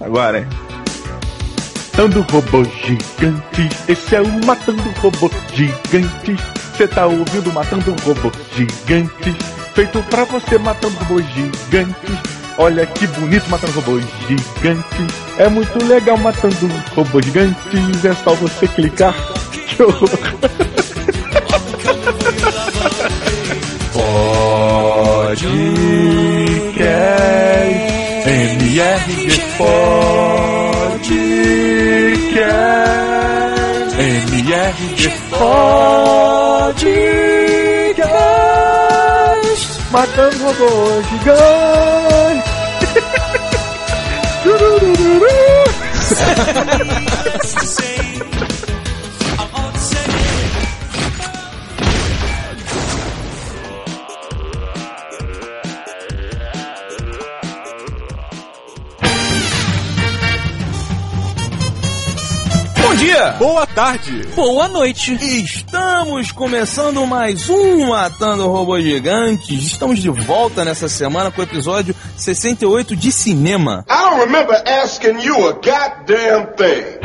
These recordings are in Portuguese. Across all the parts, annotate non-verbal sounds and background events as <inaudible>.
Agora? Matando robôs gigantes, esse é o Matando Robôs Gigantes. Você tá ouvindo Matando Robôs Gigantes, feito pra você matando robôs gigantes. Olha que bonito matando robôs gigantes. É muito legal matando robôs gigantes, é só você clicar. <laughs> Que horror. Podcast MRG Podcast MRG Podcast Matando robôs gigantes <laughs> Turururu. <laughs> dia! Boa tarde! Boa noite! Estamos começando mais um Matando Robôs Gigantes. Estamos de volta nessa semana com o episódio 68 de cinema. I don't remember asking you a goddamn thing.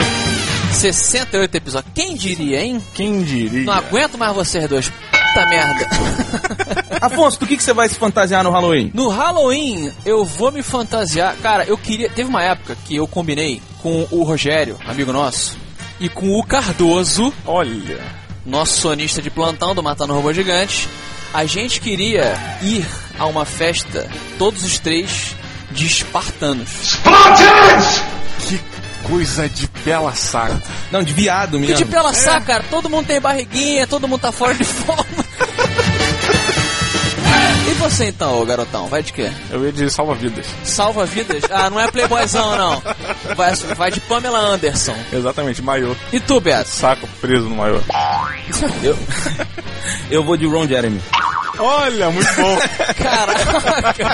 68 episódios. Quem diria, hein? Quem diria? Não aguento mais vocês dois. Puta merda. <laughs> <laughs> Afonso, do que, que você vai se fantasiar no Halloween? No Halloween, eu vou me fantasiar. Cara, eu queria. Teve uma época que eu combinei com o Rogério, amigo nosso, e com o Cardoso, Olha, nosso sonista de plantão do Matando Robô Gigante. A gente queria ir a uma festa, todos os três, de espartanos. Spartans! que coisa de bela saco. Não, de viado Que mesmo. de pela saca, cara, todo mundo tem barriguinha, todo mundo tá fora de forma. E você então, garotão, vai de quê? Eu ia dizer salva-vidas. Salva vidas? Ah, não é playboyzão, não. Vai, vai de Pamela Anderson. Exatamente, maiô. E tu, Beto? Saco preso no maiô. Eu, eu vou de Ron Jeremy. Olha, muito bom. Caraca.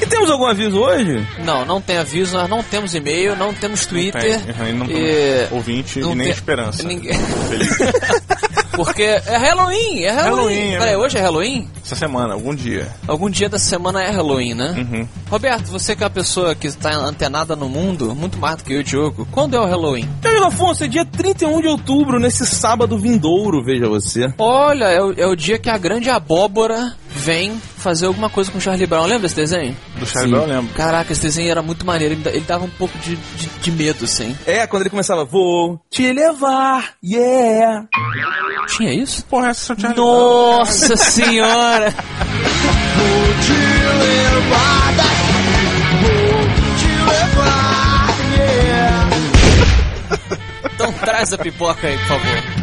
E temos algum aviso hoje? Não, não tem aviso, nós não temos e-mail, não temos Twitter. Tem, e não e- tem ouvinte não e nem tem- esperança. Ninguém... <laughs> Porque é Halloween, é Halloween. Halloween, é Peraí, verdade. hoje é Halloween? Essa semana, algum dia. Algum dia da semana é Halloween, né? Uhum. Roberto, você que é uma pessoa que está antenada no mundo, muito mais do que eu Diogo, quando é o Halloween? Meu Afonso, é dia 31 de outubro, nesse sábado vindouro, veja você. Olha, é o, é o dia que a grande abóbora vem fazer alguma coisa com o Charlie Brown. Lembra desse desenho? Do Charlie Sim. Brown eu lembro. Caraca, esse desenho era muito maneiro. Ele, ele dava um pouco de, de, de medo, assim. É, quando ele começava, vou te levar, yeah. Tinha isso? Porra, essa é o Charlie Brown. Nossa <laughs> senhora! Então traz a pipoca aí, por favor.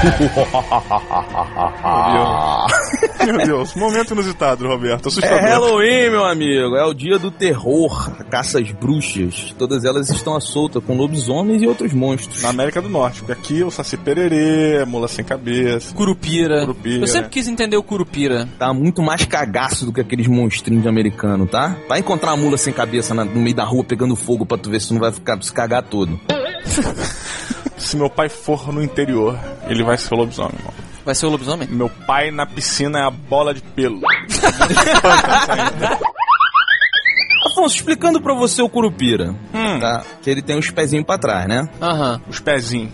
<laughs> Meu Deus, momento inusitado, Roberto. É Assustador. Halloween, meu amigo. É o dia do terror, a caça às bruxas. Todas elas estão à solta com lobisomens e outros monstros. Na América do Norte, porque aqui o Saci Pererê, Mula Sem Cabeça. Curupira. Curupira. Eu sempre quis entender o Curupira. Tá muito mais cagaço do que aqueles monstrinhos de americano, tá? Vai encontrar uma mula sem cabeça na- no meio da rua pegando fogo pra tu ver se tu não vai ficar, se cagar todo. <laughs> Se meu pai for no interior, ele vai ser o lobisomem, irmão. Vai ser o lobisomem? Meu pai na piscina é a bola de pelo. <laughs> Afonso, explicando pra você o Curupira, Hum. tá? Que ele tem os pezinhos pra trás, né? Aham. Os pezinhos.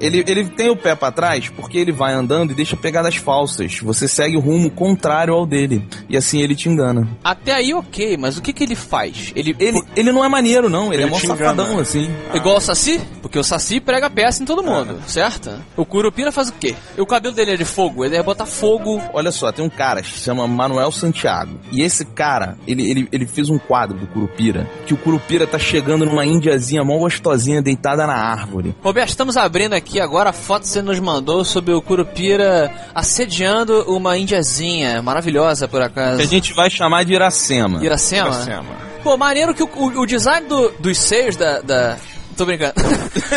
Ele, ele tem o pé pra trás porque ele vai andando e deixa pegadas falsas. Você segue o rumo contrário ao dele. E assim ele te engana. Até aí ok, mas o que que ele faz? Ele, Ele, ele não é maneiro, não. Ele, Ele é mó te engana. safadão, assim. Igual o Saci? Porque o Saci prega peça em todo mundo, certo? O Curupira faz o quê? E o cabelo dele é de fogo, ele ia botar fogo. Olha só, tem um cara que se chama Manuel Santiago. E esse cara, ele, ele, ele fez um quadro do Curupira. Que o Curupira tá chegando numa índiazinha mó gostosinha deitada na árvore. Roberto, estamos abrindo aqui agora a foto que você nos mandou sobre o Curupira assediando uma indiazinha, maravilhosa por acaso. Que a gente vai chamar de Iracema. Iracema? Iracema. Pô, maneiro que o, o- o design do- dos seios da. da... Tô brincando.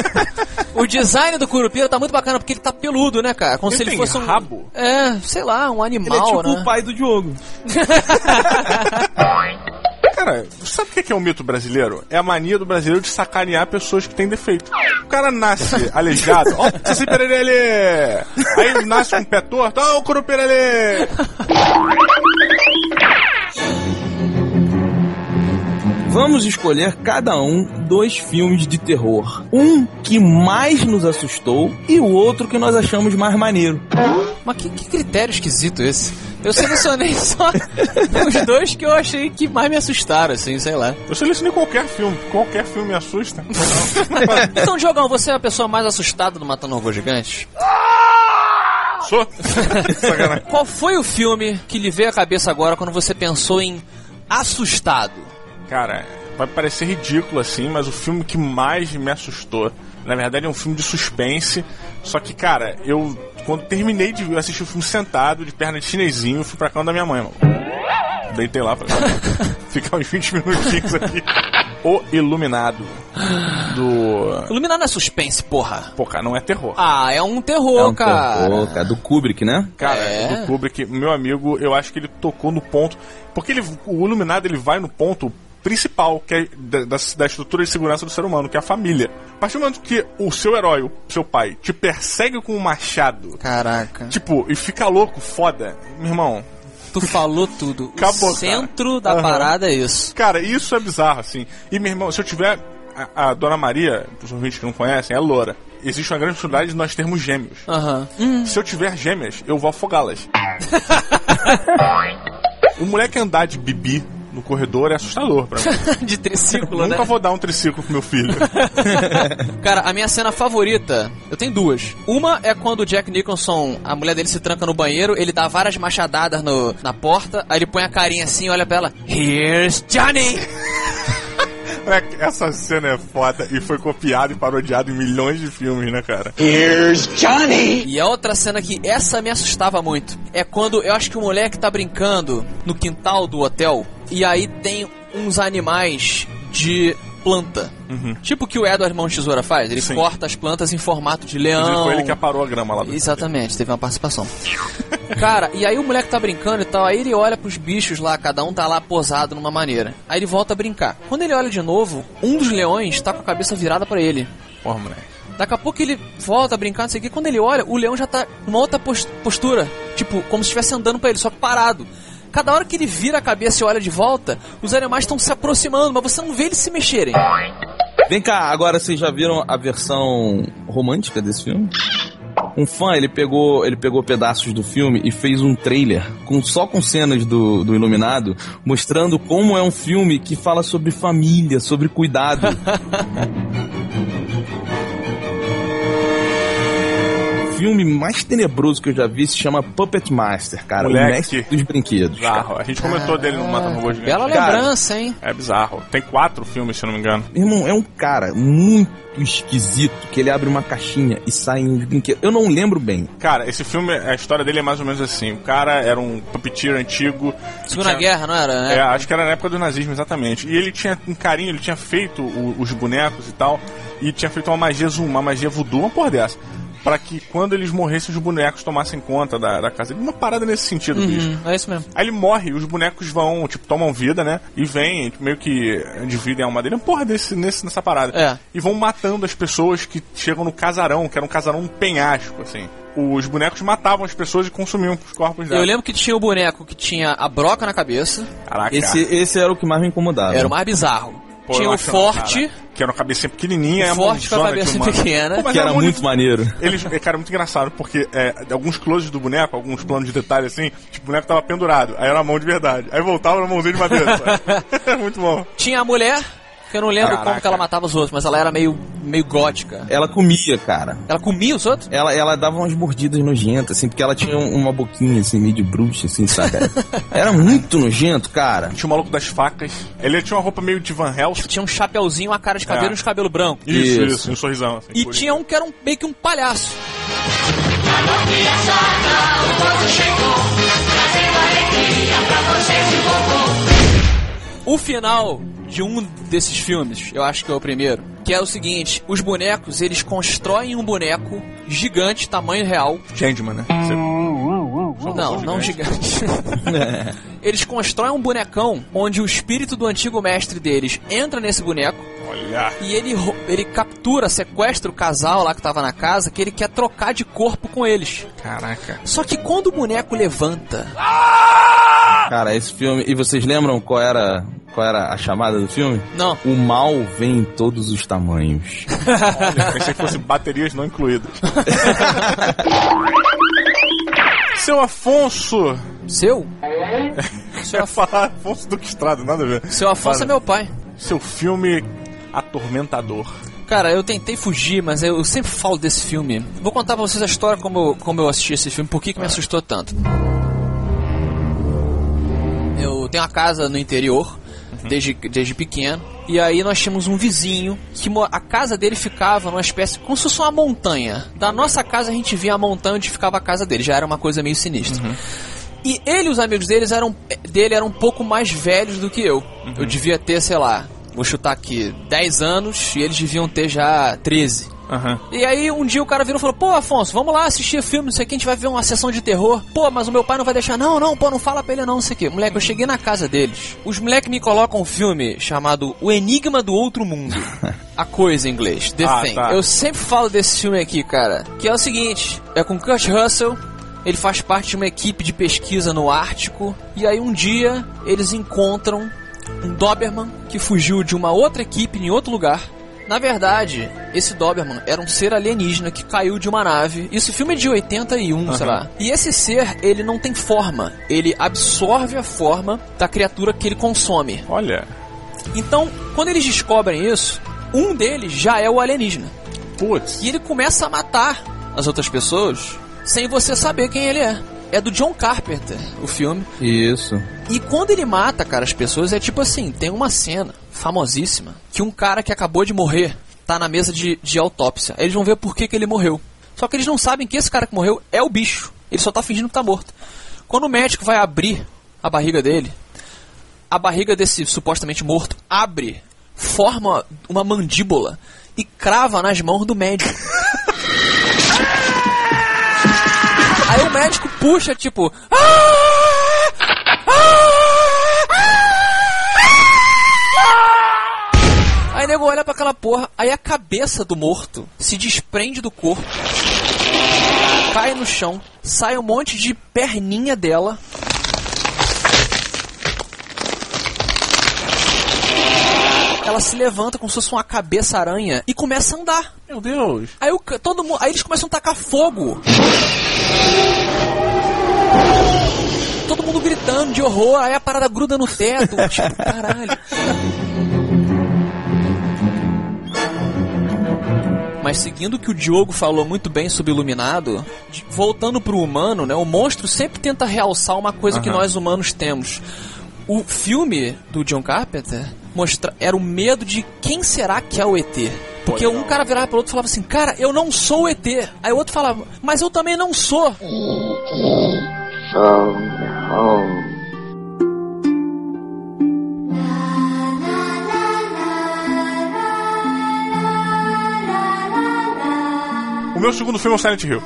<laughs> o design do Curupira tá muito bacana porque ele tá peludo, né, cara? Como Ele se ele tem fosse um. rabo? É, sei lá, um Ele é animal, tipo né? o pai do Diogo. <laughs> Cara, sabe o que é que é o mito brasileiro? É a mania do brasileiro de sacanear pessoas que têm defeito. O cara nasce <laughs> aleijado, ó, Saci Pererê! Aí nasce com o pé torto, ó, o Curuperelê! Vamos escolher cada um dois filmes de terror. Um que mais nos assustou e o outro que nós achamos mais maneiro. Mas que, que critério esquisito esse? Eu selecionei <laughs> só os dois que eu achei que mais me assustaram, assim, sei lá. Eu selecionei qualquer filme, qualquer filme me assusta. <laughs> Então, Diogão, você é a pessoa mais assustada do Matando Robô Gigante? Sou? Sacanagem. Qual foi o filme que lhe veio à cabeça agora quando você pensou em assustado? Cara, vai parecer ridículo assim, mas o filme que mais me assustou, na verdade é um filme de suspense, só que, cara, eu quando terminei de assistir o filme sentado, de perna de chinesinho, fui pra cama da minha mãe, mano. Deitei lá pra <laughs> ficar uns 20 minutinhos aqui. O Iluminado. Do. Iluminar não é suspense, porra. Pô, cara, não é terror. Ah, é um terror, É um cara. terror, cara, do Kubrick, né? Cara, É. do Kubrick, meu amigo, eu acho que ele tocou no ponto. Porque ele, o Iluminado ele vai no ponto principal, que é da, da, estrutura de segurança do ser humano, que é a família. A partir do momento que o seu herói, o seu pai, te persegue com um machado, Caraca. tipo, e fica louco, foda, meu irmão. Tu falou tudo. Acabou, o centro cara. da Aham. parada é isso. Cara, isso é bizarro, assim. E, meu irmão, se eu tiver. A, a Dona Maria, os ouvintes que não conhecem, é loura. Existe uma grande possibilidade de nós termos gêmeos. Aham. Hum, Se eu tiver gêmeas, eu vou afogá-las. <laughs> o moleque andar de bibi no corredor é assustador pra mim. <laughs> de triciclo, né? Nunca vou dar um triciclo pro meu filho. <laughs> Cara, a minha cena favorita, eu tenho duas. Uma é quando o Jack Nicholson, a mulher dele se tranca no banheiro, ele dá várias machadadas no, na porta, aí ele põe a carinha assim e olha pra ela. Here's Johnny! <laughs> Moleque, Essa cena é foda e foi copiada e parodiada em milhões de filmes, né, cara? E a outra cena que essa me assustava muito é quando eu acho que o moleque tá brincando no quintal do hotel e aí tem uns animais de planta. Tipo o que o Edward Mão Tesoura faz, ele Sim. corta as plantas em formato de leão. Inclusive foi ele que aparou a grama lá do Exatamente, teve uma participação. Cara, e aí o moleque tá brincando e tal, aí ele olha pros bichos lá, cada um tá lá posado numa maneira. Aí ele volta a brincar. Quando ele olha de novo, um dos leões tá com a cabeça virada pra ele. Porra, moleque. Daqui a pouco ele volta a brincar, não sei o que. Quando ele olha, o leão já tá numa outra pos- postura. Tipo, como se estivesse andando pra ele, só que parado. Cada hora que ele vira a cabeça e olha de volta, os animais estão se aproximando, mas você não vê eles se mexerem. Vem cá, agora vocês já viram a versão romântica desse filme? Um fã, ele pegou, ele pegou pedaços do filme e fez um trailer com só com cenas do, do Iluminado, mostrando como é um filme que fala sobre família, sobre cuidado. <laughs> filme mais tenebroso que eu já vi se chama Puppet Master, cara. Moleque. O mestre dos brinquedos. Bizarro. A gente comentou dele no Mata Robô Gigante. Bela Cara. lembrança, hein? É bizarro. Tem quatro filmes, se eu não me engano. Irmão, é um cara muito esquisito que ele abre uma caixinha e sai uns brinquedos. Eu não lembro bem. Cara, esse filme, a história dele é mais ou menos assim. O cara era um puppeteer antigo. Segunda Tinha- Guerra, não era? né? É, acho que era na época do nazismo, exatamente. E ele tinha um carinho, ele tinha feito o- os bonecos e tal, e tinha feito uma magia zoom, uma magia voodoo, uma porra dessa. Pra que quando eles morressem, os bonecos tomassem conta da, da casa. Uma parada nesse sentido, bicho. Hum, é isso mesmo. Aí ele morre, os bonecos vão, tipo, tomam vida, né? E vêm, meio que dividem a alma dele. Uma porra desse, nesse, nessa parada. É. E vão matando as pessoas que chegam no casarão, que era um casarão um penhasco, assim. Os bonecos matavam as pessoas e consumiam os corpos Eu delas. lembro que tinha o boneco que tinha a broca na cabeça, Caraca. Esse, esse era o que mais me incomodava. era o mais bizarro. Pô, tinha o forte, cara, que era uma cabecinha pequenininha, o é forte com a cabeça humano. pequena. Pô, que era um muito maneiro. Eles, é, cara, muito engraçado, porque é, alguns closes do boneco, alguns planos de detalhe assim, tipo, o boneco tava pendurado, aí era a mão de verdade. Aí voltava na mãozinha de madeira. sabe? <laughs> muito bom. Tinha a mulher, que eu não lembro Caraca. como que ela matava os outros, mas ela era meio, meio gótica. Ela comia, cara. Ela comia os outros? Ela, ela dava umas mordidas nojentas, assim, porque ela tinha um- uma boquinha, assim, meio de bruxa, assim, sabe? <laughs> Era muito nojento, cara. Tinha o maluco das facas. Ele tinha uma roupa meio de Van Helsing. Tinha um chapeuzinho, uma cara de cabelo É. e uns cabelos brancos. Isso, Isso. isso, um sorrisão. Assim, E tinha um que era um, meio que um palhaço. O final de um desses filmes, eu acho que é o primeiro, que é o seguinte, os bonecos, eles constroem um boneco gigante, tamanho real. Changeman, né? Você- Não, não gigante. <laughs> eles constroem um bonecão onde o espírito do antigo mestre deles entra nesse boneco Olha. e ele, ele captura, sequestra o casal lá que tava na casa, que ele quer trocar de corpo com eles. Caraca. Só que quando o boneco levanta, Cara, esse filme. E vocês lembram qual era, qual era a chamada do filme? não, O mal vem em todos os tamanhos. Olha, pensei que fosse baterias não incluídas. <laughs> Seu Afonso. seu? <laughs> Você ia falar Afonso Duque Estrada, nada a ver. Seu Afonso Para. é meu pai. Seu filme atormentador. Cara, eu tentei fugir, mas eu sempre falo desse filme. Vou contar pra vocês a história como eu, como eu assisti esse filme, por que, que me assustou tanto. Eu tenho uma casa no interior, desde, desde pequeno, e aí nós tínhamos um vizinho, que a casa dele ficava numa espécie, como se fosse uma montanha. Da nossa casa a gente via a montanha onde ficava a casa dele, já era uma coisa meio sinistra. E ele e os amigos deles eram, dele eram um pouco mais velhos do que eu. Eu devia ter, sei lá, vou chutar aqui, 10 anos e eles deviam ter já 13. Aham. E aí um dia o cara virou e falou: Pô, Afonso, vamos lá assistir filme, não sei o que, a gente vai ver uma sessão de terror. Pô, mas o meu pai não vai deixar. Não, não, pô, não fala pra ele não, não sei o que. Moleque, eu cheguei na casa deles. Os moleques me colocam um filme chamado O Enigma do Outro Mundo. <laughs> A coisa em inglês, The Ah, Thing. tá. Eu sempre falo desse filme aqui, cara. Que é o seguinte: é com Kurt Russell. Ele faz parte de uma equipe de pesquisa no Ártico. E aí um dia eles encontram um Doberman que fugiu de uma outra equipe em outro lugar. Na verdade, esse Doberman era um ser alienígena que caiu de uma nave. Isso filme é de 81, sei lá. E esse ser, ele não tem forma. Ele absorve a forma da criatura que ele consome. Olha. Então, quando eles descobrem isso, um deles já é o alienígena. Putz. E ele começa a matar as outras pessoas sem você saber quem ele é. É do John Carpenter, o filme. Isso. E quando ele mata, cara, as pessoas, é tipo assim, tem uma cena famosíssima que um cara que acabou de morrer tá na mesa de, de autópsia. Eles vão ver por que, que ele morreu. Só que eles não sabem que esse cara que morreu é o bicho. Ele só tá fingindo que tá morto. Quando o médico vai abrir a barriga dele, a barriga desse supostamente morto abre, forma uma mandíbula e crava nas mãos do médico. <laughs> Aí o médico puxa, tipo. "Ah! Aí o nego olha pra aquela porra, aí a cabeça do morto se desprende do corpo, cai no chão, sai um monte de perninha dela. Ela se levanta como se fosse uma cabeça aranha e começa a andar. Meu Deus. Aí, o, todo mundo, aí eles começam a tacar fogo. Todo mundo gritando de horror, aí a parada gruda no teto. <laughs> tipo, caralho. Mas seguindo o que o Diogo falou muito bem sobre Iluminado, voltando pro humano, né? O monstro sempre tenta realçar uma coisa que Aham. nós humanos temos. O filme do John Carpenter mostra, era o medo de quem será que é o ET. Porque um cara virava pro outro e falava assim, cara, eu não sou o ET. Aí o outro falava, mas eu também não sou. O meu segundo filme é o Silent Hill.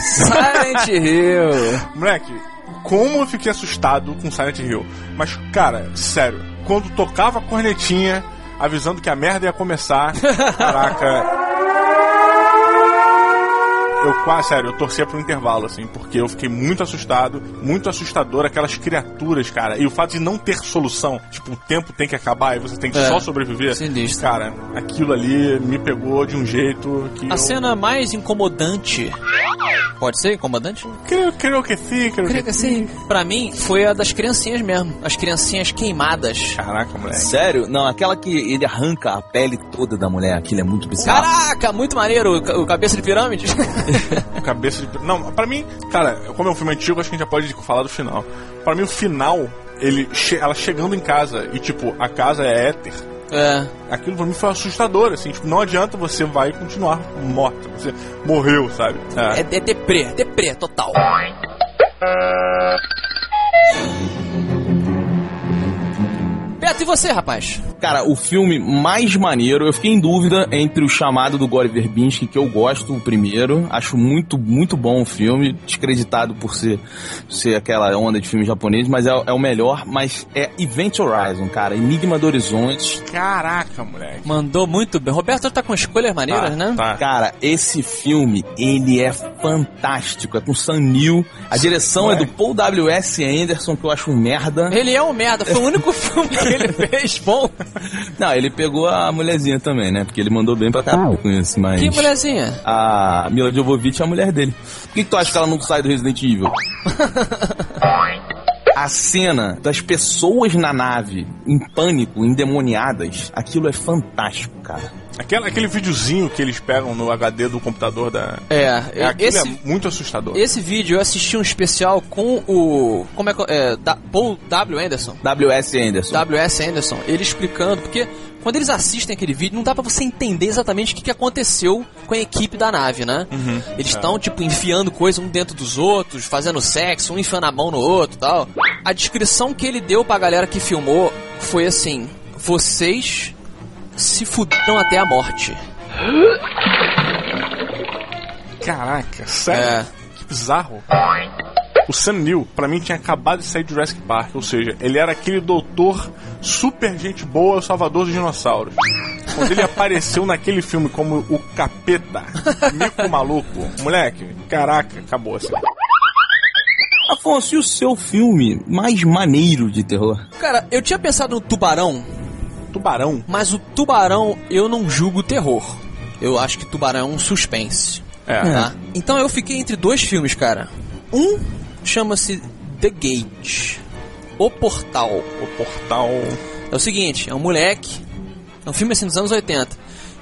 Silent Hill. Moleque, como eu fiquei assustado com Silent Hill. Mas, cara, sério, quando tocava a cornetinha avisando que a merda ia começar, <laughs> caraca. Eu quase, sério, eu torcia pro intervalo, assim, porque eu fiquei muito assustado, muito assustador, aquelas criaturas, cara. E o fato de não ter solução, tipo, o tempo tem que acabar e você tem que É. só sobreviver. Sinistro. Cara, aquilo ali me pegou de um jeito que. A eu... cena mais incomodante. Pode ser incomodante? Creio, creio que sim, creio, Creio que sim. Pra mim, foi a das criancinhas mesmo. As criancinhas queimadas. Caraca, moleque. Sério? Não, aquela que ele arranca a pele toda da mulher, aquilo é muito bizarro. Caraca, muito maneiro o cabeça de pirâmide. <laughs> <laughs> Cabeça de. Não, pra mim, cara, como é um filme antigo, acho que a gente já pode falar do final. Pra mim, o final, ele ela chegando em casa e, tipo, a casa é éter. é. Aquilo pra mim foi assustador, assim, tipo, não adianta você vai continuar morta. Você morreu, sabe? É, é deprê, deprê, total. Roberto, e você, rapaz? Cara, o filme mais maneiro, eu fiquei em dúvida entre o chamado do Gore Verbinski, que eu gosto, o primeiro. Acho muito, muito bom o filme, descreditado por ser, ser aquela onda de filme japonês, mas é, é o melhor. Mas é Event Horizon, cara. Enigma do Horizonte. Caraca, moleque. Mandou muito bem. Roberto tá com escolhas maneiras, Tá, né? tá. Cara, esse filme, ele é fantástico. É com Sam Neill. A direção é do Paul W.S. Anderson, que eu acho um merda. Ele é um merda, foi o <laughs> único filme que ele fez bom. Não, ele pegou a mulherzinha também, né? Porque ele mandou bem pra caralho com isso, mas... Que mulherzinha? A Mila Jovovich é a mulher dele. Por que, que tu acha que ela não sai do Resident Evil? <laughs> A cena das pessoas na nave, em pânico, endemoniadas, aquilo é fantástico, cara. Aquele, aquele videozinho que eles pegam no HD do computador da. É, É, esse, é muito assustador. esse vídeo eu assisti um especial com o. Como é que. É, da, Paul W. Anderson. W.S. Anderson. W.S. Anderson, ele explicando, porque quando eles assistem aquele vídeo, não dá pra você entender exatamente o que, que aconteceu com a equipe da nave, né? Eles estão, tipo, enfiando coisa um dentro dos outros, fazendo sexo, um enfiando a mão no outro e tal. A descrição que ele deu pra galera que filmou foi assim: vocês se fuderam até a morte. Caraca, sério? É. Que bizarro. O Sam Neill, pra mim, tinha acabado de sair de Jurassic Park, ou seja, ele era aquele doutor super gente boa, o salvador dos dinossauros. Quando ele <laughs> apareceu naquele filme como o capeta, mico maluco, moleque, caraca, acabou assim. Afonso, e o seu filme mais maneiro de terror? Cara, eu tinha pensado no Tubarão, Tubarão. mas o Tubarão eu não julgo terror. Eu acho que Tubarão é um suspense. É. tá? Então eu fiquei entre dois filmes, cara. Um chama-se The Gate, O Portal. O portal. É o seguinte, é um moleque, é um filme assim dos anos 80,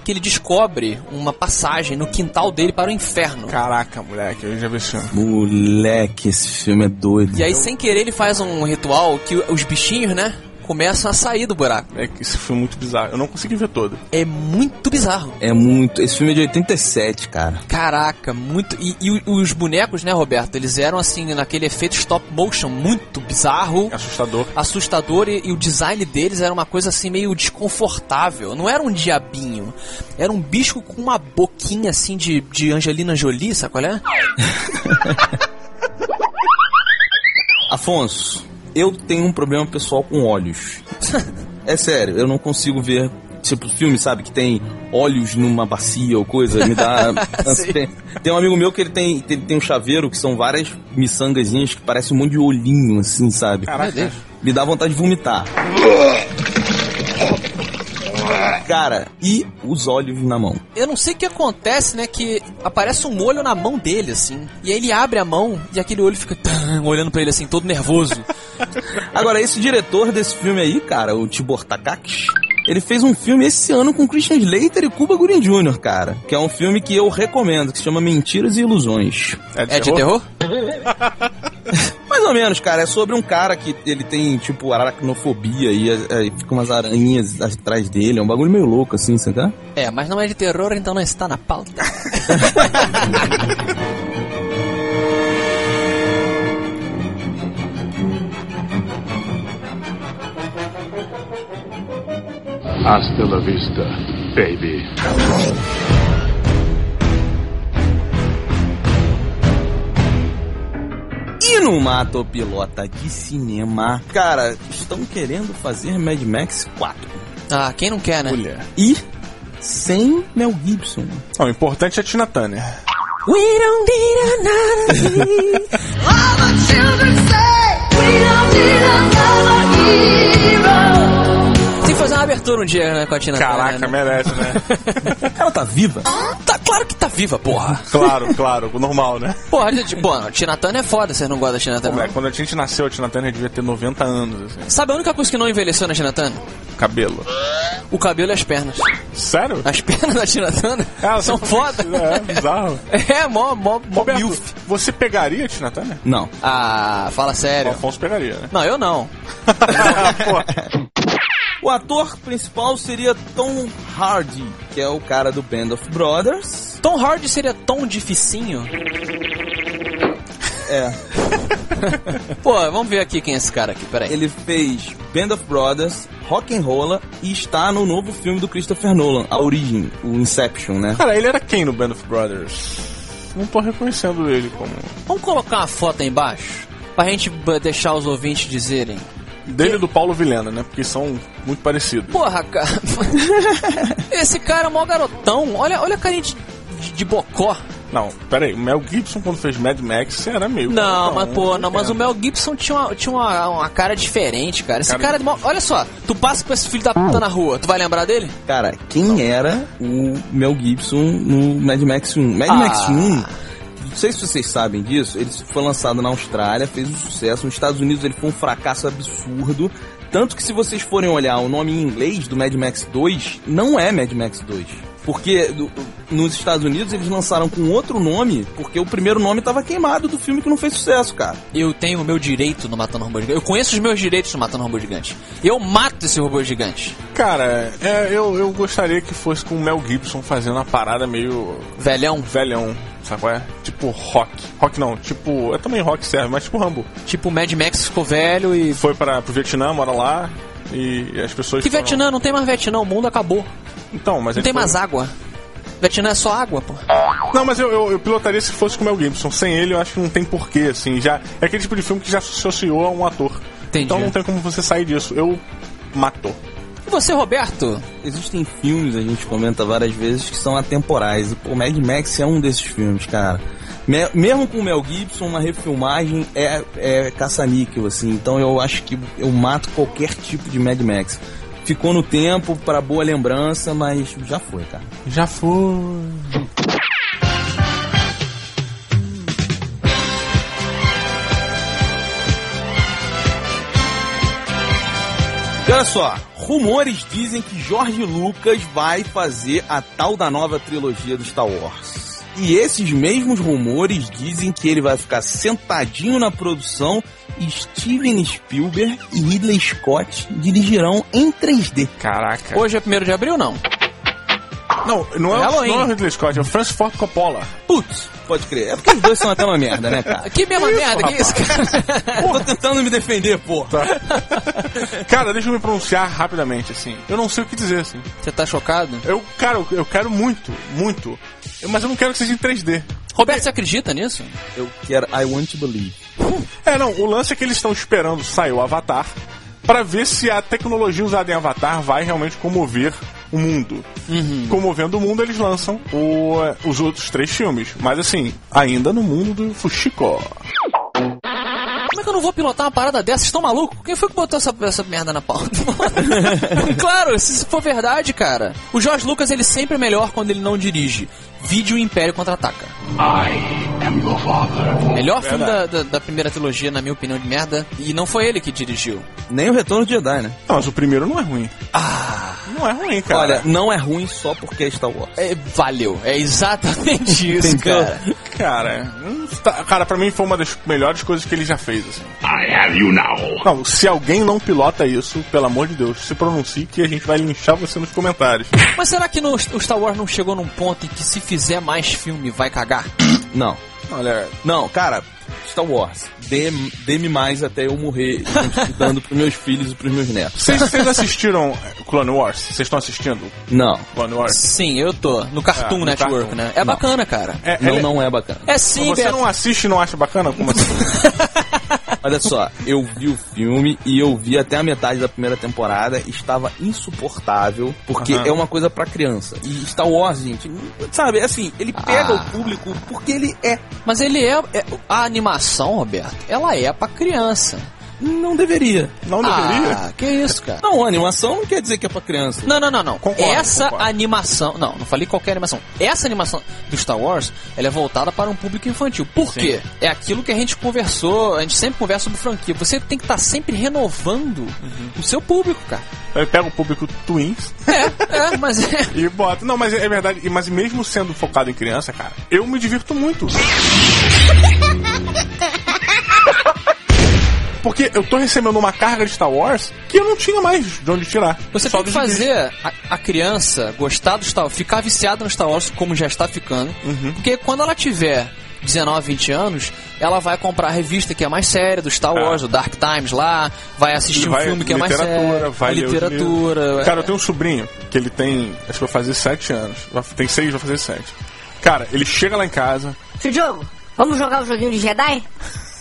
que ele descobre uma passagem no quintal dele para o inferno. Caraca, moleque, eu já vi esse filme. Moleque, esse filme é doido. E aí, sem querer, ele faz um ritual que os bichinhos, né, começam a sair do buraco. É que esse filme é muito bizarro. Eu não consegui ver todo. É muito bizarro. É muito. Esse filme é de 87, cara. Caraca, muito. E, e os bonecos, né, Roberto? Eles eram assim, naquele efeito stop motion muito bizarro. Assustador. assustador e, e o design deles era uma coisa assim meio desconfortável. Não era um diabinho. Era um bicho com uma boquinha assim de, de Angelina Jolie, sabe qual é? <laughs> Afonso, eu tenho um problema pessoal com olhos. é sério, eu não consigo ver. Tipo, filme, sabe, que tem olhos numa bacia ou coisa, me dá. <laughs> Tem, tem um amigo meu que ele tem, ele tem um chaveiro que são várias miçangazinhas que parecem um monte de olhinho, assim, sabe? Caraca. Me dá vontade de vomitar. Cara, e os olhos na mão? Eu não sei o que acontece, né? Que aparece um olho na mão dele, assim. E aí ele abre a mão e aquele olho fica tã, <laughs> olhando pra ele assim, todo nervoso. <laughs> Agora, esse diretor desse filme aí, cara, o Tibor Takakis, ele fez um filme esse ano com Christian Slater e Cuba Gooding Jr., cara. Que é um filme que eu recomendo, que se chama Mentiras e Ilusões. é de terror? <laughs> Mais ou menos, cara. É sobre um cara que ele tem, tipo, aracnofobia e aí fica umas aranhas atrás dele. É um bagulho meio louco, assim, sabe? É, mas não é de terror, então não está na pauta. Hasta la vista, baby. E no Mato Pilota de Cinema, cara, estão querendo fazer Mad Max 4. Ah, quem não quer, né? Mulher. E sem Mel Gibson. Não, o importante é a Tina Turner. We don't need another <laughs> All the children say we don't need another fazer uma abertura um dia né, com a Tina Caraca, Turner, né? merece, né? <laughs> Ela tá viva? Tá claro que tá viva, porra. claro, claro, normal, né? Porra, gente, pô, a Tina Turner é foda, vocês não gostam da Tina Pô, Turner. moleque, quando a gente nasceu, a Tina Turner devia ter 90 anos, assim. Sabe a única coisa que não envelheceu na Tina Turner? Cabelo. O cabelo e as pernas. Sério? As pernas da Tina Turner <laughs> Ela são foda. É, bizarro. <laughs> É, mó, mó, mó Roberto, milf. você pegaria a Tina Turner? Não. Ah, fala O sério. Afonso pegaria, né? Não, eu não. O ator principal seria Tom Hardy, que é o cara do Band of Brothers. Tom Hardy seria Tom Dificinho? É. <laughs> Pô, vamos ver aqui quem é esse cara aqui, peraí. Ele fez Band of Brothers, Rock'n'Rolla e está no novo filme do Christopher Nolan, A Origem, o Inception, né? Cara, ele era quem no Band of Brothers? Não tô reconhecendo ele como. Vamos colocar uma foto aí embaixo? Pra gente deixar os ouvintes dizerem. Dele e do Paulo Vilhena, né? Porque são muito parecidos. Porra, cara. <laughs> Esse cara é mó garotão. Olha, olha a carinha de, de, de bocó. Não, pera aí, o Mel Gibson quando fez Mad Max era meio. Não, garotão, mas pô, não, mas o. Mel Gibson tinha uma, tinha uma, uma cara diferente, cara. Esse Cara- cara, é mó- olha só, tu passa com esse filho da puta na rua, tu vai lembrar dele? Cara, quem era o Mel Gibson no Mad Max 1? Mad Ah. Max 1, não sei se vocês sabem disso, ele foi lançado na Austrália, fez um sucesso. Nos Estados Unidos ele foi um fracasso absurdo. Tanto que se vocês forem olhar o nome em inglês do Mad Max 2, não é Mad Max 2. Porque do- nos Estados Unidos eles lançaram com outro nome, porque o primeiro nome tava queimado do filme que não fez sucesso, cara. Eu tenho o meu direito no Matando Robô Gigante. Eu conheço os meus direitos no Matando Robô Gigante. Eu mato esse robô gigante. Cara, é, eu, eu gostaria que fosse com o Mel Gibson fazendo uma parada meio Velhão, velhão, sabe qual é? Tipo rock. Rock não, tipo. É também rock serve, mas tipo Rambo. tipo Mad Max ficou velho e. Foi para pro Vietnã, mora lá. E as pessoas. Que foram- Vietnã? Não tem mais Vietnã, o mundo acabou. Então, mas Não tem foi- mais água. Vietnã é só água, pô. Não, mas eu, eu, eu pilotaria se fosse com o Mel Gibson. Sem ele, eu acho que não tem porquê, assim. Já, é aquele tipo de filme que já se associou a um ator. Entendi. Então não tem como você sair disso. Eu matou. E você, Roberto? Existem filmes, a gente comenta várias vezes, que são atemporais. E, pô, Mad Max é um desses filmes, cara. Me- mesmo com o Mel Gibson, uma refilmagem é, é caça-níquel, assim. Então eu acho que eu mato qualquer tipo de Mad Max. Ficou no tempo, para boa lembrança, mas já foi, cara. Já foi. E olha só, rumores dizem que George Lucas vai fazer a tal da nova trilogia do Star Wars. E esses mesmos rumores dizem que ele vai ficar sentadinho na produção e Steven Spielberg e Ridley Scott dirigirão em 3D. Caraca. Hoje é 1 de abril, não? Não, não é, o- Halloween. não é o Ridley Scott, é o Francis Ford Coppola. Putz, pode crer. É porque os dois são até uma merda, né, cara? Que mesma merda, que isso, cara? Eu <laughs> tô tentando me defender, pô. Cara, deixa eu me pronunciar rapidamente, assim. Eu não sei o que dizer, assim. Você tá chocado? Eu, cara, eu, eu quero muito, muito. Eu- Mas eu não quero que seja em 3D. Roberto, você acredita nisso? Eu quero I Want to Believe. É, não, o lance é que eles estão esperando sair o Avatar pra ver se a tecnologia usada em Avatar vai realmente comover o mundo. Comovendo o mundo, eles lançam o, os outros três filmes. Mas assim, ainda no mundo do Fushiko. Como é que eu não vou pilotar uma parada dessa? Vocês estão malucos? Quem foi que botou essa, essa merda na pauta? <laughs> claro, se isso for verdade, cara. O Jorge Lucas, ele sempre é melhor quando ele não dirige. Vídeo Império Contra-Ataca. Melhor filme da, da, da primeira trilogia, na minha opinião, de merda. E não foi ele que dirigiu. Nem o Retorno de Jedi, né? Não, mas o primeiro não é ruim. Ah! Não é ruim, cara. Olha, não é ruim só porque é Star Wars. É, valeu. É exatamente <laughs> isso, cara. Cara, hum, tá- cara, pra mim foi uma das melhores coisas que ele já fez, assim. I have you now. Não, se alguém não pilota isso, pelo amor de Deus, se pronuncie que a gente vai linchar você nos comentários. Mas será que no, o Star Wars não chegou num ponto em que se fizer mais filme vai cagar? <coughs> Não. Olha, Não, cara, Star Wars. Dê- Dê-me mais até eu morrer <laughs> dando pros meus filhos e pros meus netos. vocês, vocês <laughs> assistiram Clone Wars? Vocês estão assistindo Não. Clone Wars? Sim, eu tô. No Cartoon É, no Network, Cartoon. né? É Não. bacana, cara. É, não, ele- não é bacana. É sim, Você Beto. não assiste e não acha bacana? Como assim? <laughs> Olha só, eu vi o filme e eu vi até a metade da primeira temporada, estava insuportável, porque Aham. é uma coisa pra criança. E Star Wars, gente, sabe, assim, ele pega Ah. o público porque ele é. Mas ele é, é- A animação, Roberto, ela é pra criança. Não deveria. Não deveria? Ah, que isso, cara. Não, animação não quer dizer que é pra criança. Não, não, não, não. Concordo, Essa concordo. animação. Não, não falei qualquer animação. Essa animação do Star Wars, ela é voltada para um público infantil. Por Sim. quê? É aquilo que a gente conversou, a gente sempre conversa sobre franquia. Você tem que estar sempre renovando Uhum. o seu público, cara. Pega o público Twins É, é, mas é. <laughs> e bota. Não, mas é verdade. Mas mesmo sendo focado em criança, cara, eu me divirto muito. <laughs> Porque eu tô recebendo uma carga de Star Wars que eu não tinha mais de onde tirar. Você Só tem que fazer a, a criança gostar do Star Wars, ficar viciada no Star Wars como já está ficando. Uhum. Porque quando ela tiver 19, 20 anos, ela vai comprar a revista que é mais séria, do Star Wars, do Dark Times lá, vai assistir um Vai filme que é mais literatura, sério, vai literatura. é. Cara, eu tenho um sobrinho que ele tem, acho que vai fazer 7 anos. Tem 6, vai fazer 7. Cara, ele chega lá em casa, Seu Diogo, vamos jogar o joguinho de Jedi?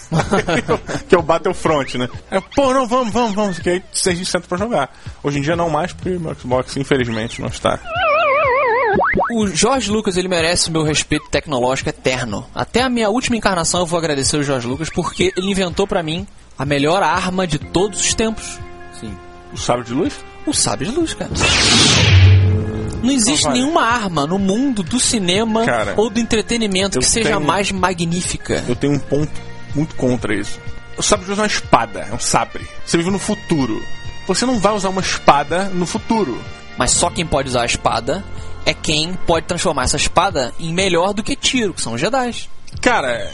<laughs> que é o Battlefront, né? Pô, não, vamos, vamos, vamos. Que aí a gente senta pra jogar. Hoje em dia não mais, porque meu Xbox, infelizmente, não está. O Jorge Lucas, ele merece meu respeito tecnológico eterno. Até a minha última encarnação eu vou agradecer o Jorge Lucas porque ele inventou pra mim a melhor arma de todos os tempos. Sim. O sábio de luz? O sábio de luz, cara. Não existe vai. nenhuma arma no mundo do cinema Cara, ou do entretenimento que seja tenho- mais magnífica. Eu tenho um ponto muito contra isso. O sábio de luz é uma espada, é um sabre. Você vive no futuro. Você não vai usar uma espada no futuro. Mas só quem pode usar a espada é quem pode transformar essa espada em melhor do que tiro, que são os Jedi. Cara,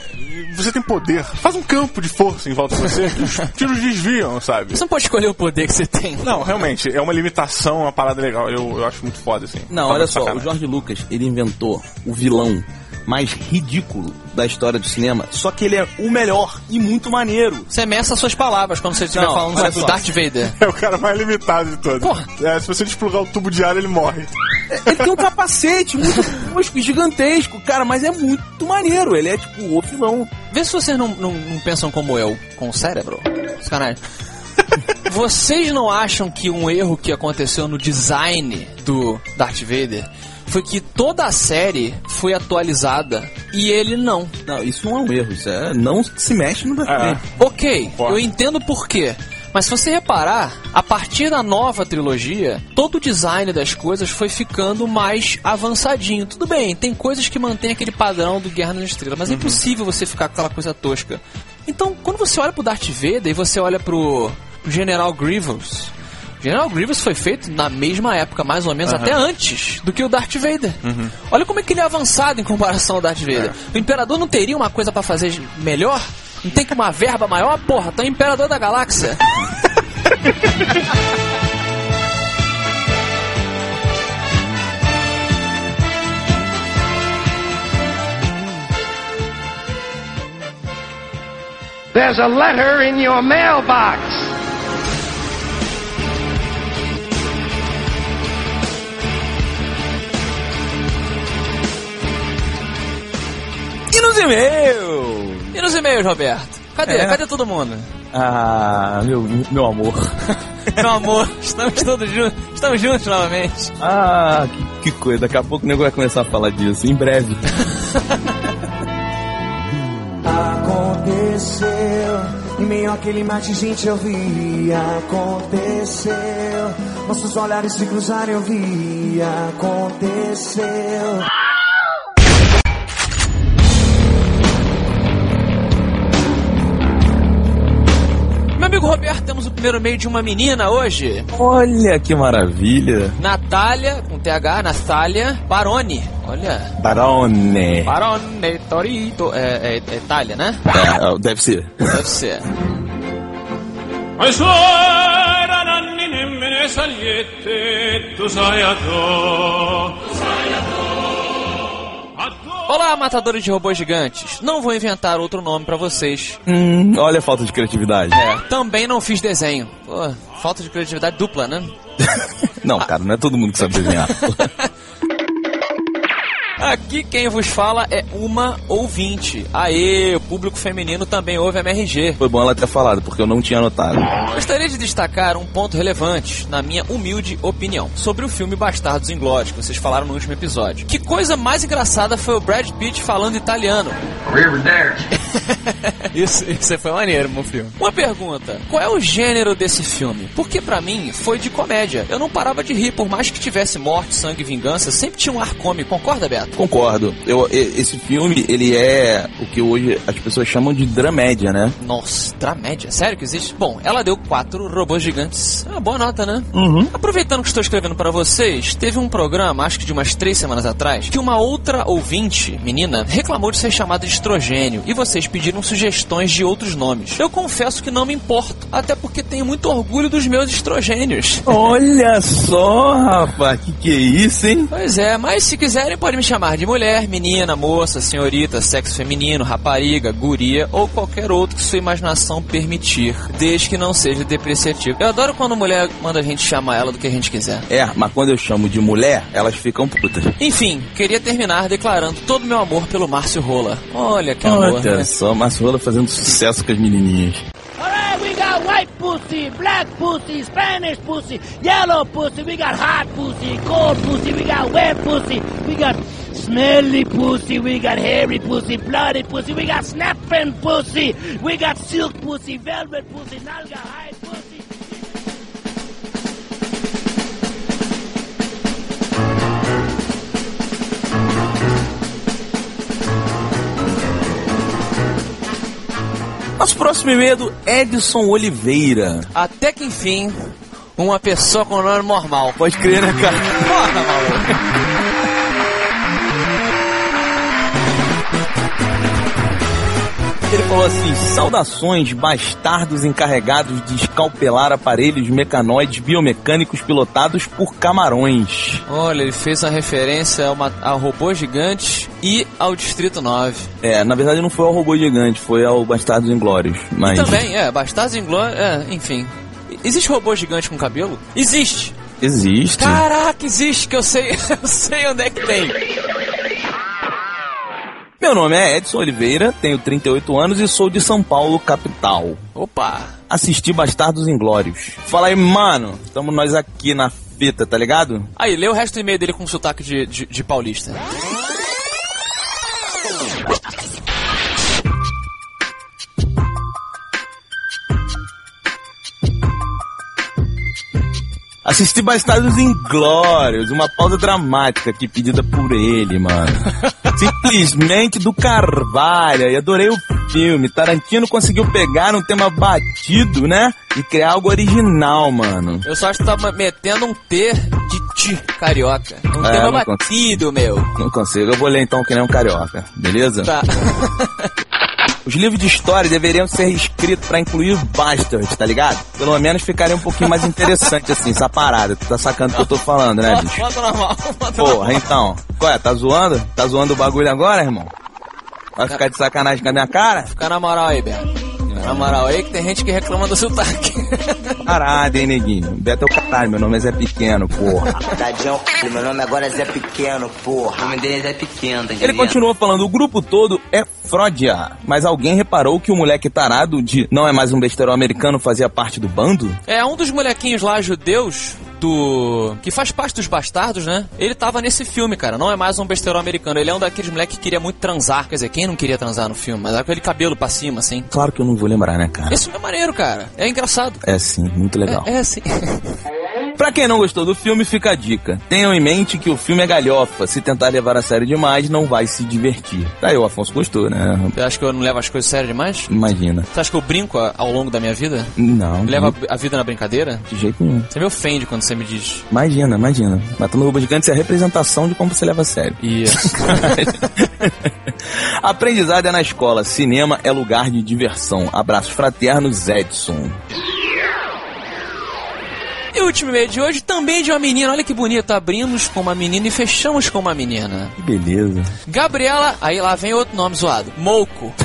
você tem poder. Faz um campo de força em volta de você que os <laughs> tiros desviam, sabe? Você não pode escolher o poder que você tem. Não, realmente, é uma limitação, uma parada legal. Eu, eu acho muito foda, assim. Não, Tá olha só, o. Jorge Lucas, ele inventou o vilão mais ridículo da história do cinema, só que ele é o melhor e muito maneiro. Você meça suas palavras quando você estiver Não, falando olha sobre o só. Darth Vader. É o cara mais limitado de todos. Porra. É, se você desplugar o tubo de ar, ele morre. Ele tem um capacete muito gigantesco, cara, mas é muito maneiro. Ele é tipo o vilão. Vê se vocês não, não, não pensam como eu, com o cérebro. Sacanagem. Vocês não acham que um erro que aconteceu no design do Darth Vader foi que toda a série foi atualizada e ele não? Não, isso não é um erro, isso é não se mexe no É. Ok, eu entendo por quê. Mas se você reparar, a partir da nova trilogia, todo o design das coisas foi ficando mais avançadinho. Tudo bem, tem coisas que mantêm aquele padrão do Guerra nas Estrelas, mas é impossível você ficar com aquela coisa tosca. Então, quando você olha pro Darth Vader e você olha pro General Grievous, General Grievous foi feito na mesma época, mais ou menos, até antes do que o Darth Vader. Olha como é que ele é avançado em comparação ao Darth Vader. O Imperador não teria uma coisa pra fazer melhor? Não tem que uma verba maior? Porra, é o Imperador da Galáxia. There's a letter in your mailbox. Nos e-mails? E nos e-mails, Roberto? Cadê? É. Cadê todo mundo? Ah, meu, meu amor. <laughs> Meu amor, estamos todos juntos. Estamos juntos novamente. Ah, que, que coisa. Daqui a pouco o nego vai começar a falar disso. Em breve. <laughs> Aconteceu, em meio àquele mar de gente eu vi. Aconteceu, nossos olhares se cruzarem eu vi. Aconteceu. Primeiro e-mail de uma menina hoje. Olha que maravilha. Natália, com TH, Natália Baroni. Olha. Barone. Barone Torito. É, é, é Itália, né? É, deve ser. Deve ser. Tu sai a do. Olá, matadores de robôs gigantes. Não vou inventar outro nome pra vocês. Hum, olha a falta de criatividade. É, também não fiz desenho. Pô, falta de criatividade dupla, né? <laughs> Não, cara, não é todo mundo que sabe desenhar. <laughs> Aqui quem vos fala é uma ouvinte. Aê, o público feminino também ouve MRG. Foi bom ela ter falado, porque eu não tinha anotado. Gostaria de destacar um ponto relevante, na minha humilde opinião, sobre o filme Bastardos Inglórios, que vocês falaram no último episódio. Que coisa mais engraçada foi o Brad Pitt falando italiano. <laughs> Isso, isso foi maneiro, meu filme. Uma pergunta: qual é o gênero desse filme? Porque pra mim foi de comédia. Eu não parava de rir, por mais que tivesse morte, sangue e vingança, sempre tinha um ar cômico. Concorda, Beto? Concordo. Eu, esse filme, ele é o que hoje as as pessoas chamam de dramédia, né? Nossa, dramédia. Sério que existe? Bom, ela deu quatro robôs gigantes. É uma boa nota, né? Uhum. Aproveitando que estou escrevendo para vocês, teve um programa, acho que de umas três semanas atrás, que uma outra ouvinte, menina, reclamou de ser chamada de estrogênio e vocês pediram sugestões de outros nomes. Eu confesso que não me importo, até porque tenho muito orgulho dos meus estrogênios. Olha só, rapaz, que que é isso, hein? Pois é, mas se quiserem pode me chamar de mulher, menina, moça, senhorita, sexo feminino, rapariga, guria ou qualquer outro que sua imaginação permitir, desde que não seja depreciativo. Eu adoro quando mulher manda a gente chamar ela do que a gente quiser. É, mas quando eu chamo de mulher, elas ficam putas. Enfim, queria terminar declarando todo o meu amor pelo Márcio Rola. Olha que amor, Olha né? só, Márcio Rola fazendo sucesso com as menininhas. We got white pussy, black pussy, Spanish pussy, yellow pussy, we got hot pussy, cold pussy, we got wet pussy, we got smelly pussy, we got hairy pussy, bloody pussy, we got snapping pussy, we got silk pussy, velvet pussy, nalga hide Nosso próximo e-mail é do Edson Oliveira. Até que enfim, uma pessoa com nome normal. Pode crer, né, cara? Porra, maluco. Ele falou assim: saudações, bastardos encarregados de escalpelar aparelhos mecanoides biomecânicos pilotados por camarões. Olha, ele fez uma referência a, uma, a robô gigante e ao Distrito 9. É, na verdade não foi ao robô gigante, foi ao Bastardos Inglórios. Mas Também, é, Bastardos Inglórios, é, enfim. Existe robô gigante com cabelo? Existe! existe. Caraca, existe, que eu sei, <laughs> eu sei onde é que tem. Meu nome é Edson Oliveira, tenho 38 anos e sou de São Paulo, capital. Opa! Assisti Bastardos Inglórios. Fala aí, mano, estamos nós aqui na fita, tá ligado? Aí, lê o resto do e-mail dele com sotaque de, de, de paulista. Assisti Bastardos Inglórios, uma pausa dramática aqui pedida por ele, mano. <laughs> Simplesmente do Carvalho, e adorei o filme. Tarantino conseguiu pegar um tema batido, né? E criar algo original, mano. Eu só acho que tá metendo um T de ti, carioca. Um É, tema batido, meu. Não consigo, eu vou ler então que nem um carioca, beleza? Tá. <laughs> Os livros de história deveriam ser escritos pra incluir Bastards, tá ligado? Pelo menos ficaria um pouquinho mais interessante assim, essa parada. Tu tá sacando o que eu tô falando, né, bicho? Bota normal, bota Porra, então. Qual é? Tá zoando? Tá zoando o bagulho agora, irmão? Vai ficar de sacanagem com a minha cara? Fica na moral aí, Beto. Na moral aí que tem gente que reclama do sotaque. <laughs> Parada, hein, neguinho? Beto é o caralho, meu nome é Zé Pequeno, porra. Tadinho, meu nome agora é Zé Pequeno, porra. O nome dele é Zé Pequeno, tá Ele continuou falando, o grupo todo é Frodia. Mas alguém reparou que o moleque tarado de não é mais um besterol americano fazia parte do bando? É, um dos molequinhos lá, judeus, do. que faz parte dos bastardos, né? Ele tava nesse filme, cara. Não é mais um besterol americano. Ele é um daqueles moleques que queria muito transar. Quer dizer, quem não queria transar no filme? Mas é aquele cabelo pra cima, assim. Claro que eu não vou lembrar, né, cara? Esse filme é maneiro, cara. É engraçado. É sim, muito legal. É, é assim. <laughs> Pra quem não gostou do filme, fica a dica. Tenham em mente que o filme é galhofa. Se tentar levar a sério demais, não vai se divertir. Tá aí, o Afonso gostou, né? Você acha que eu não levo as coisas sérias demais? Imagina. Você acha que eu brinco ao longo da minha vida? Não. Levo de- a, a vida na brincadeira? De jeito nenhum. Você me ofende quando você me diz. Imagina, imagina. Matando Robô Gigante é a representação de como você leva a sério. Isso. <laughs> Aprendizado é na escola, cinema é lugar de diversão. Abraços fraternos, Edson. Último e-mail de hoje também de uma menina. Olha que bonito. Abrimos com uma menina e fechamos com uma menina. Que beleza. Gabriela. Aí lá vem outro nome zoado. Mouco. <laughs>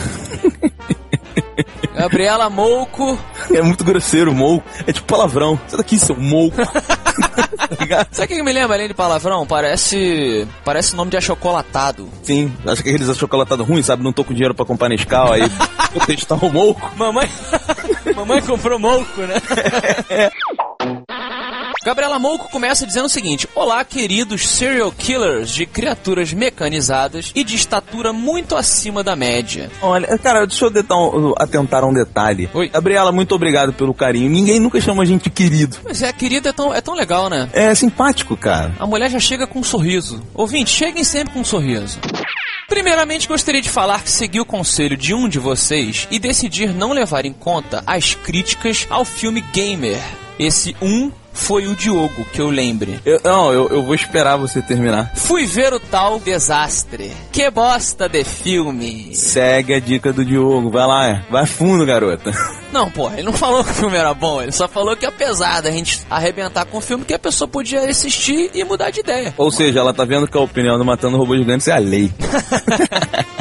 Gabriela Mouco. É muito grosseiro, mou. É tipo palavrão. Sai daqui, seu mou. <laughs> Sabe o que que me lembra além de palavrão? Parece. Parece nome de achocolatado. Sim, acho que aqueles achocolatados ruins, sabe? Não tô com dinheiro pra comprar Nescau, aí <laughs> vou testar o mouco. Mamãe. Mamãe comprou Mouco, né? Gabriela Mouco começa dizendo o seguinte: Olá, queridos serial killers de criaturas mecanizadas e de estatura muito acima da média. Olha, cara, deixa eu detar um- atentar a um detalhe. Oi. Gabriela, muito obrigado pelo carinho. Ninguém nunca chama a gente de querido. Mas é, querida, é tão, é tão legal, né? É simpático, cara. A mulher já chega com um sorriso. Ouvinte, cheguem sempre com um sorriso. Primeiramente, gostaria de falar que segui o conselho de um de vocês e decidir não levar em conta as críticas ao filme Gamer. Esse um foi o Diogo, que eu lembre. Eu- não, eu, eu vou esperar você terminar. Fui ver o tal Desastre. Que bosta de filme. Segue a dica do Diogo, vai lá, vai fundo, garota. <laughs> Não, pô, ele não falou que o filme era bom, ele só falou que apesar da gente arrebentar com o filme, que a pessoa podia assistir e mudar de ideia. Ou seja, ela tá vendo que a opinião do Matando Robôs Gigantes é a lei. <laughs>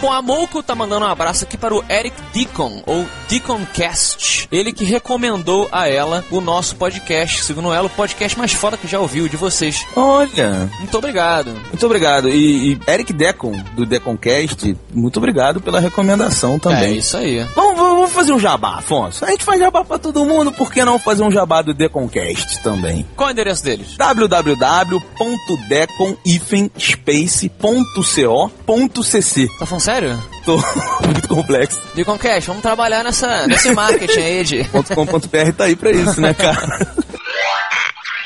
Bom, a Mouko tá mandando um abraço aqui para o Eric Deacon, ou Deaconcast. Ele que recomendou a ela o nosso podcast. Segundo ela, o podcast mais foda que já ouviu de vocês. Olha, Muito obrigado. muito obrigado. E, e Eric Decon, do Deconcast, muito obrigado pela recomendação É também. isso aí. Vamos, vamos vamos fazer um jabá, Afonso. A gente faz jabá pra todo mundo, por que não fazer um jabá do Deconcast também? Qual é o endereço deles? www.decon-space.co.cc Tá falando sério? Tô <laughs> muito complexo. Deaconcast, vamos trabalhar nessa, nesse marketing aí de... <laughs> .com.br tá aí pra isso, né, cara?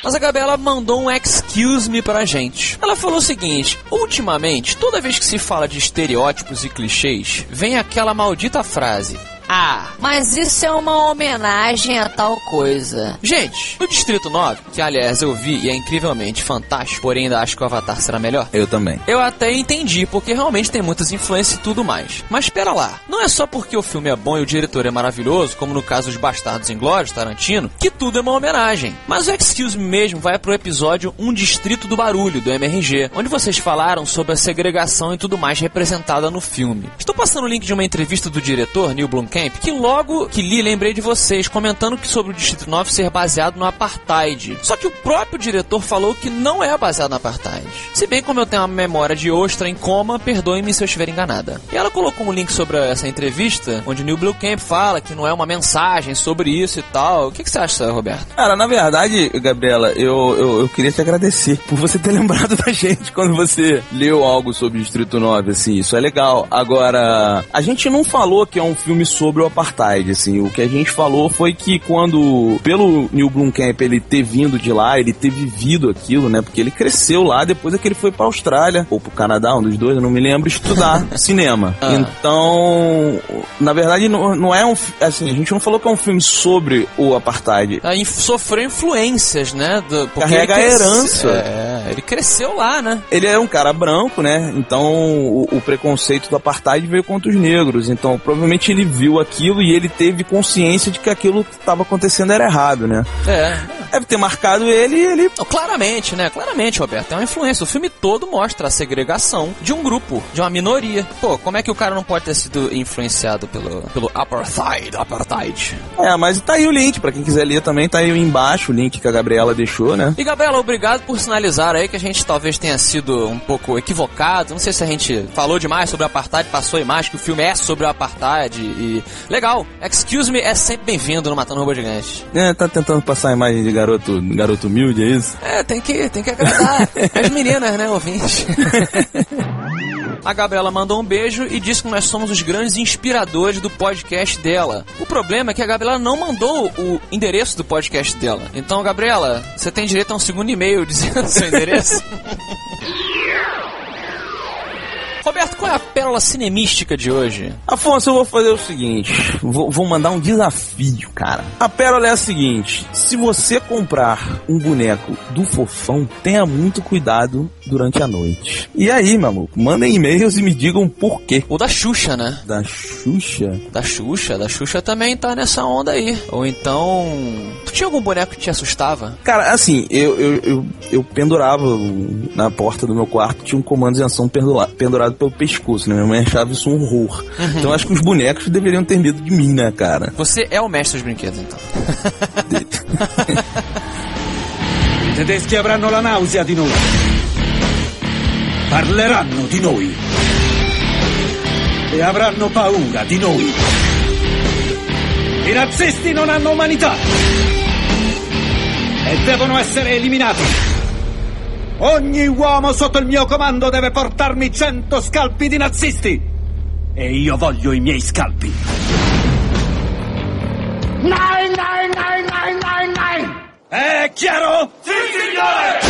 Mas a Gabriela mandou um excuse me pra gente. Ela falou o seguinte: ultimamente, toda vez que se fala de estereótipos e clichês, vem aquela maldita frase. Ah, Mas isso é uma homenagem a tal coisa. gente, no Distrito 9, que aliás eu vi e é incrivelmente fantástico, porém ainda acho que o Avatar será melhor. Eu também. Eu até entendi, porque realmente tem muitas influências e tudo mais. Mas espera lá, não é só porque o filme é bom e o diretor é maravilhoso, como no caso dos Bastardos Inglórios, Tarantino, que tudo é uma homenagem. Mas o Excuse Me mesmo vai pro episódio Um Distrito do Barulho, do MRG, onde vocês falaram sobre a segregação e tudo mais representada no filme. Estou passando o link de uma entrevista do diretor, Neil Blomkamp, que logo que li lembrei de vocês, comentando que sobre o Distrito 9 ser baseado no Apartheid. Só que o próprio diretor falou que não é baseado no Apartheid. Se bem como eu tenho uma memória de ostra em coma, perdoe-me se eu estiver enganada. E ela colocou um link sobre essa entrevista, onde Neil Blomkamp fala que não é uma mensagem sobre isso e tal. O que, que você acha, Roberto? Cara, na verdade, Gabriela, eu, eu, eu queria te agradecer por você ter <laughs> lembrado da gente quando você leu algo sobre o Distrito 9, assim, isso é legal. Agora, a gente não falou que é um filme sobre o Apartheid, assim, o que a gente falou foi que quando, pelo Neil Blomkamp ele ter vindo de lá, ele ter vivido aquilo, né, porque ele cresceu lá depois é que ele foi pra Austrália, ou pro Canadá, um dos dois, eu não me lembro, estudar <laughs> cinema. Ah. Então, na verdade, não, não é um, assim, a gente não falou que é um filme sobre o Apartheid, Ah, inf- sofreu influências, né? do- porque Carrega a herança. É, ele cresceu lá, né? ele era um cara branco, né? Então o, o preconceito do apartheid veio contra os negros. Então provavelmente ele viu aquilo e ele teve consciência de que aquilo que estava acontecendo era errado, né? É. Deve ter marcado ele e ele. Claramente, né? Claramente, Roberto, é uma influência. O filme todo mostra a segregação de um grupo, de uma minoria. Pô, como é que o cara não pode ter sido influenciado pelo, pelo apartheid, apartheid? É, mas tá aí o link, pra quem quiser ler também, tá aí embaixo o link que a Gabriela deixou, né? E Gabriela, obrigado por sinalizar aí que a gente talvez tenha sido um pouco equivocado. Não sei se a gente falou demais sobre o apartheid, passou a imagem que o filme é sobre o apartheid e legal. Excuse me é sempre bem-vindo no Matando Robô Gigante. É, tá tentando passar a imagem de garoto, garoto humilde, é isso? É, tem que, tem que agradar <laughs> as meninas, né, ouvintes? A Gabriela mandou um beijo e disse que nós somos os grandes inspiradores do podcast dela. O problema é que a Gabriela não mandou o endereço do podcast dela. Então, Gabriela, você tem direito a um segundo e-mail dizendo o seu endereço? <laughs> Roberto, qual é a pérola cinemística de hoje? Afonso, eu vou fazer o seguinte: vou, vou mandar um desafio, cara. A pérola é a seguinte: se você comprar um boneco do fofão, tenha muito cuidado durante a noite. E aí, amor, mandem e-mails e me digam por quê. O da Xuxa, né? Da Xuxa? Da Xuxa, da Xuxa também tá nessa onda aí. Ou então. Tu tinha algum boneco que te assustava? Cara, assim, eu, eu, eu, eu pendurava na porta do meu quarto, tinha um comando de ação pendurado pelo pescoço, né? Minha mãe achava isso um horror. Uhum. Então acho que os bonecos deveriam ter medo de mim, né, cara? Você é o mestre dos brinquedos, então. <laughs> I tedeschi avranno la nausea di noi. Parleranno di noi. E avranno paura di noi. I nazisti non hanno umanità. E devono essere eliminati. Ogni uomo sotto il mio comando deve portarmi cento scalpi di nazisti. E io voglio i miei scalpi. Nein, nein, nein, nein, nein, nein! È chiaro? Sì!